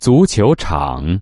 足球场。